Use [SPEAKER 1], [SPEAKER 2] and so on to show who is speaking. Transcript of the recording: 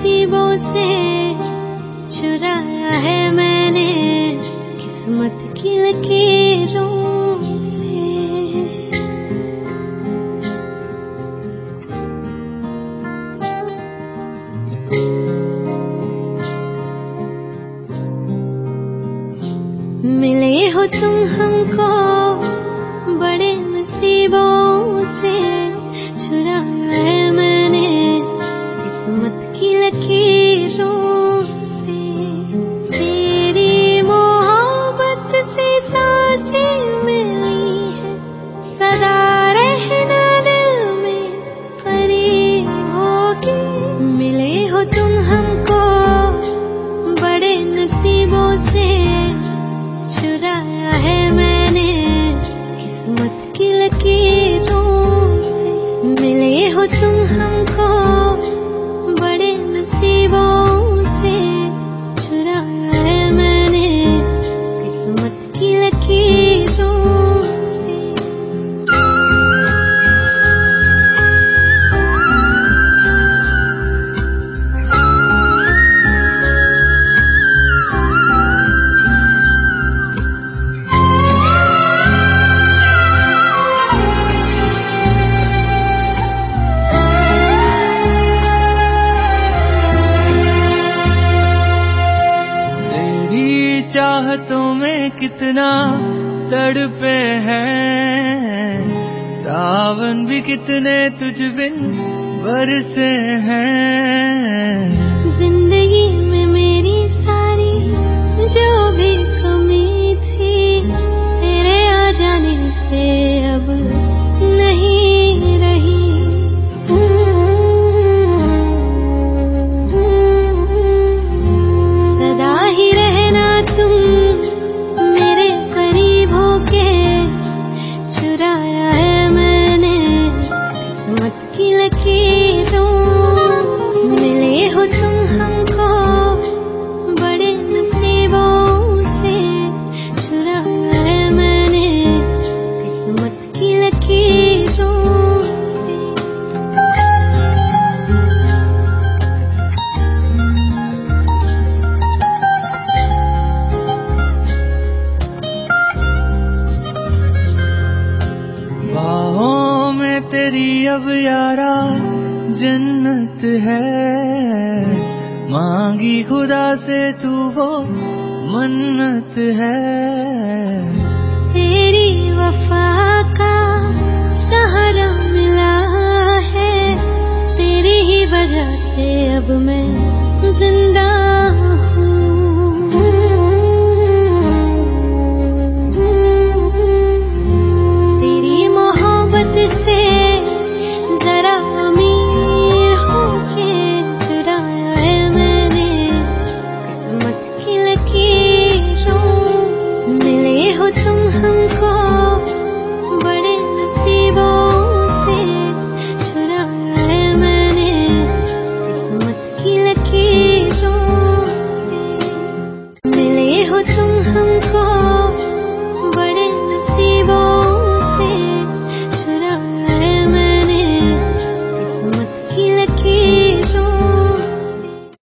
[SPEAKER 1] نصیبوں سے چرایا ہے میں نے قسمت کی لکیروں سے۔ ملے ہو تم ہم کو 生
[SPEAKER 2] 生 چاہتوں میں کتنا تڑپے ہیں۔ ساون بھی کتنے تجھ بن برسے ہیں۔ تیری اب یارا جنت ہے۔ مانگی خدا سے تو وہ منت ہے۔
[SPEAKER 1] تیری وفا